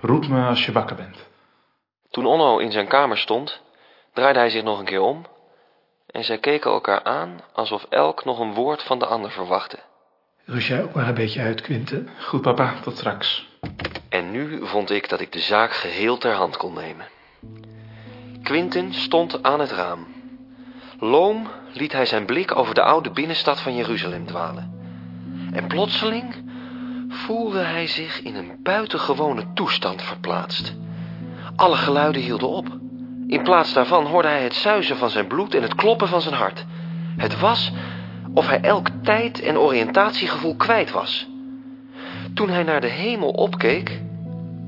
Roep me als je wakker bent. Toen Onno in zijn kamer stond, draaide hij zich nog een keer om en zij keken elkaar aan alsof elk nog een woord van de ander verwachtte. Rust jij ook maar een beetje uit, Quinten. Goed, papa, tot straks. En nu vond ik dat ik de zaak geheel ter hand kon nemen. Quinten stond aan het raam. Loom liet hij zijn blik over de oude binnenstad van Jeruzalem dwalen. En plotseling voelde hij zich in een buitengewone toestand verplaatst. Alle geluiden hielden op. In plaats daarvan hoorde hij het zuizen van zijn bloed en het kloppen van zijn hart. Het was of hij elk tijd- en oriëntatiegevoel kwijt was. Toen hij naar de hemel opkeek,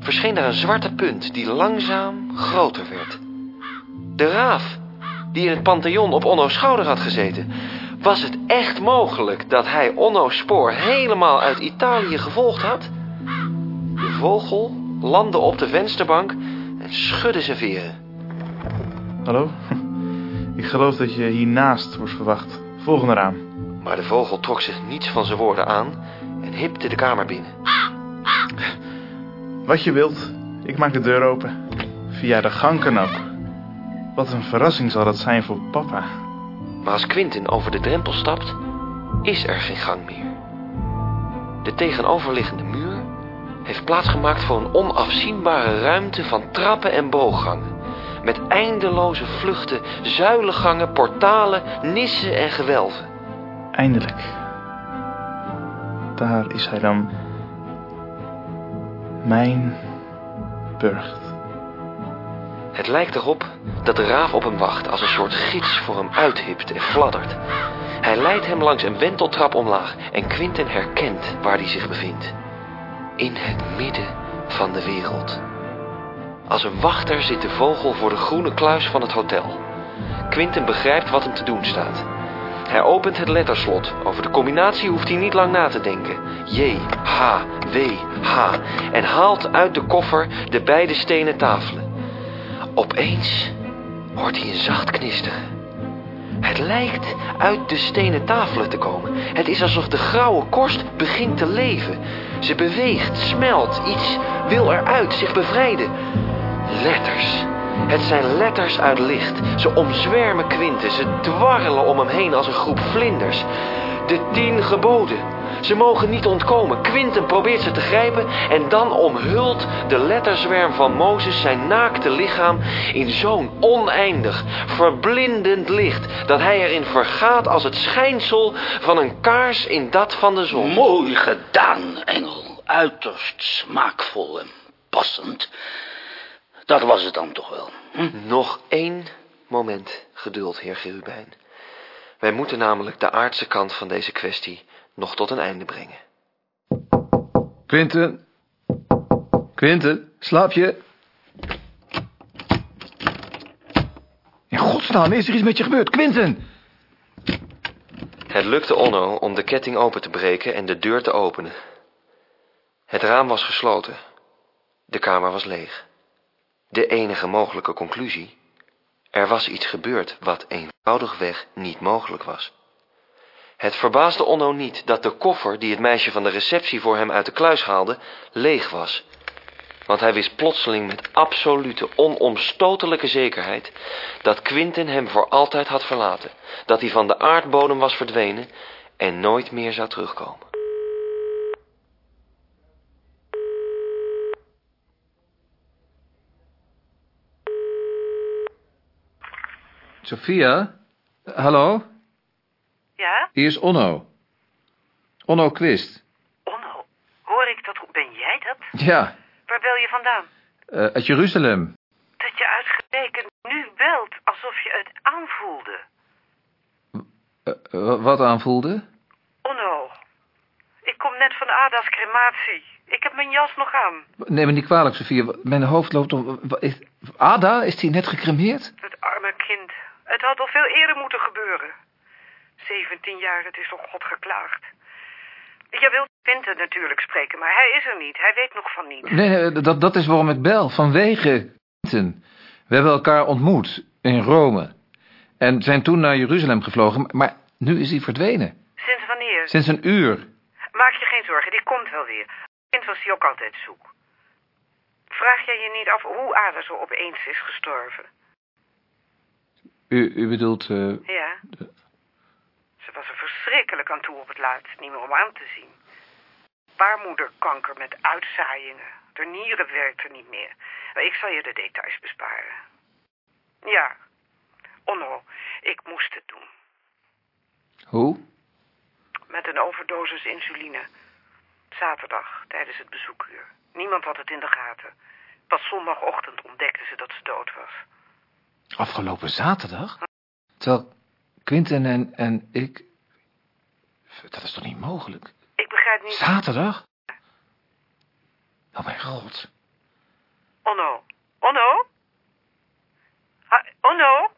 verscheen daar een zwarte punt die langzaam groter werd. De raaf, die in het Pantheon op Onno's schouder had gezeten. Was het echt mogelijk dat hij Onno's spoor helemaal uit Italië gevolgd had? De vogel landde op de vensterbank en schudde zijn veren. Hallo? Ik geloof dat je hiernaast wordt verwacht. Volgende raam. Maar de vogel trok zich niets van zijn woorden aan en hipte de kamer binnen. Wat je wilt. Ik maak de deur open. Via de gang kan ook. Wat een verrassing zal dat zijn voor papa. Maar als Quintin over de drempel stapt, is er geen gang meer. De tegenoverliggende muur heeft plaatsgemaakt voor een onafzienbare ruimte van trappen en booggangen. Met eindeloze vluchten, zuilengangen, portalen, nissen en gewelven. Eindelijk. Daar is hij dan. Mijn burcht. Het lijkt erop dat de raaf op hem wacht als een soort gids voor hem uithipt en fladdert. Hij leidt hem langs een wenteltrap omlaag en Quinten herkent waar hij zich bevindt. In het midden van de wereld. Als een wachter zit de vogel voor de groene kluis van het hotel. Quinten begrijpt wat hem te doen staat. Hij opent het letterslot. Over de combinatie hoeft hij niet lang na te denken. J, H, W, H. En haalt uit de koffer de beide stenen tafelen. Opeens hoort hij een zacht knisteren. Het lijkt uit de stenen tafelen te komen. Het is alsof de grauwe korst begint te leven. Ze beweegt, smelt, iets wil eruit, zich bevrijden. Letters. Het zijn letters uit licht. Ze omzwermen Quinten, ze dwarrelen om hem heen als een groep vlinders. De tien geboden. Ze mogen niet ontkomen. Quinten probeert ze te grijpen en dan omhult de letterzwerm van Mozes zijn naakte lichaam in zo'n oneindig, verblindend licht dat hij erin vergaat als het schijnsel van een kaars in dat van de zon. Mooi gedaan, engel. Uiterst smaakvol en passend. Dat was het dan toch wel. Hm? Nog één moment geduld, heer Gerubijn. Wij moeten namelijk de aardse kant van deze kwestie nog tot een einde brengen. Quinten. Quinten, slaap je? In godsnaam, is er iets met je gebeurd? Quinten! Het lukte Onno om de ketting open te breken en de deur te openen. Het raam was gesloten. De kamer was leeg. De enige mogelijke conclusie? Er was iets gebeurd wat eenvoudigweg niet mogelijk was. Het verbaasde Onno niet dat de koffer die het meisje van de receptie voor hem uit de kluis haalde, leeg was. Want hij wist plotseling met absolute, onomstotelijke zekerheid dat Quinten hem voor altijd had verlaten, dat hij van de aardbodem was verdwenen en nooit meer zou terugkomen. Sophia? Hallo? Ja? Hier is Onno. Onno Quist. Onno, hoor ik dat? Ben jij dat? Ja, Waar bel je vandaan? eh, uit Jeruzalem. Dat je uitgerekend nu belt, alsof je het aanvoelde. Eh, eh, wat aanvoelde? Onno, ik kom net van Ada's crematie. Ik heb mijn jas nog aan. Neem me niet kwalijk, Sophia. Mijn hoofd loopt om... Ada, is die net gecremeerd? Het arme kind. Het had al veel eerder moeten gebeuren. 17 jaar, het is toch God geklaagd. Je wilt Quinten natuurlijk spreken, maar hij is er niet. Hij weet nog van niets. Nee, nee, dat, dat is waarom ik bel. Vanwege Quinten. We hebben elkaar ontmoet in Rome. En zijn toen naar Jeruzalem gevlogen. Maar nu is hij verdwenen. Sinds wanneer? Sinds een uur. Maak je geen zorgen, die komt wel weer. Kind was hij ook altijd zoek. Vraag jij je niet af hoe Ada zo opeens is gestorven? U, u bedoelt... eh, Ja. Ze was er verschrikkelijk aan toe op het laatst, niet meer om aan te zien. Baarmoederkanker met uitzaaiingen. De nieren werkte niet meer. Maar ik zal je de details besparen. Ja. Onno, ik moest het doen. hoe? Met een overdosis insuline. Zaterdag, tijdens het bezoekuur. Niemand had het in de gaten. Pas zondagochtend ontdekten ze dat ze dood was. Afgelopen zaterdag? Terwijl Quinten en, en ik... Dat is toch niet mogelijk? Ik begrijp niet... Zaterdag? Oh mijn god. Onno. Onno? Ha Onno?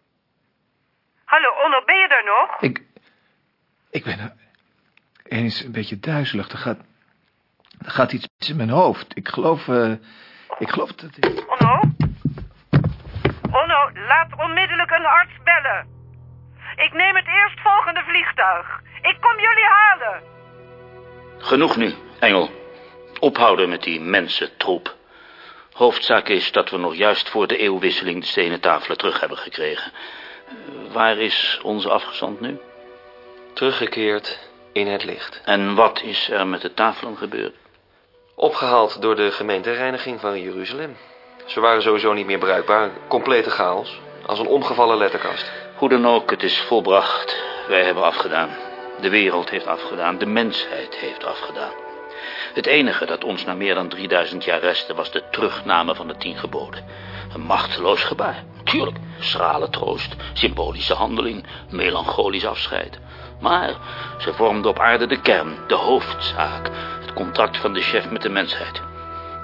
Hallo, Onno, ben je daar nog? Ik... Ik ben er eens een beetje duizelig. Er gaat... Er gaat iets in mijn hoofd. Ik geloof... eh, ik geloof dat ik... Onno? Onno, laat onmiddellijk een arts bellen. Ik neem het eerstvolgende vliegtuig. Ik kom jullie halen. Genoeg nu, Engel. Ophouden met die mensentroep. Hoofdzaak is dat we nog juist voor de eeuwwisseling de stenen tafelen terug hebben gekregen. Waar is onze afgezant nu? Teruggekeerd in het licht. En wat is er met de tafelen gebeurd? Opgehaald door de gemeentereiniging van Jeruzalem. Ze waren sowieso niet meer bruikbaar. Complete chaos. Als een omgevallen letterkast. Hoe dan ook, het is volbracht. Wij hebben afgedaan. De wereld heeft afgedaan. De mensheid heeft afgedaan. Het enige dat ons na meer dan 3000 jaar restte was de terugname van de tien geboden. Een machteloos gebaar. Tuurlijk, schrale troost, symbolische handeling, melancholisch afscheid. Maar ze vormden op aarde de kern, de hoofdzaak. Het contract van de chef met de mensheid.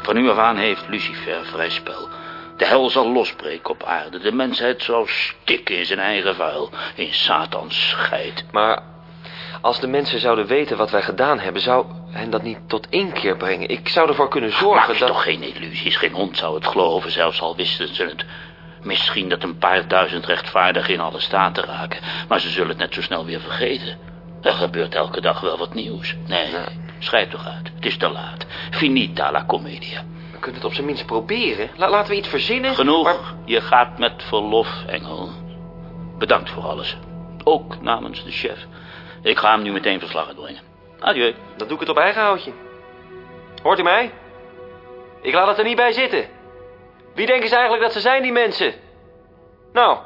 Van nu af aan heeft Lucifer vrij spel. De hel zal losbreken op aarde. De mensheid zal stikken in zijn eigen vuil. In Satans scheid. Maar als de mensen zouden weten wat wij gedaan hebben... zou hen dat niet tot inkeer brengen. Ik zou ervoor kunnen zorgen dat... toch geen illusies. Geen hond zou het geloven, zelfs al wisten ze het. Misschien dat een paar duizend rechtvaardigen in alle staten raken. Maar ze zullen het net zo snel weer vergeten. Er gebeurt elke dag wel wat nieuws. Nee, schrijf toch uit. Het is te laat. Finita la commedia. We kunnen het op zijn minst proberen. La- laten we iets verzinnen. Genoeg. maar- Je gaat met verlof, Engel. Bedankt voor alles. Ook namens de chef. Ik ga hem nu meteen verslag uitbrengen. Adieu. Dan doe ik het op eigen houtje. Hoort u mij? Ik laat het er niet bij zitten. Wie denken ze eigenlijk dat ze zijn, die mensen? Nou,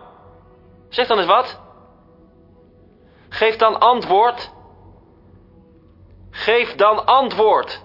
zeg dan eens wat. Geef dan antwoord. Geef dan antwoord.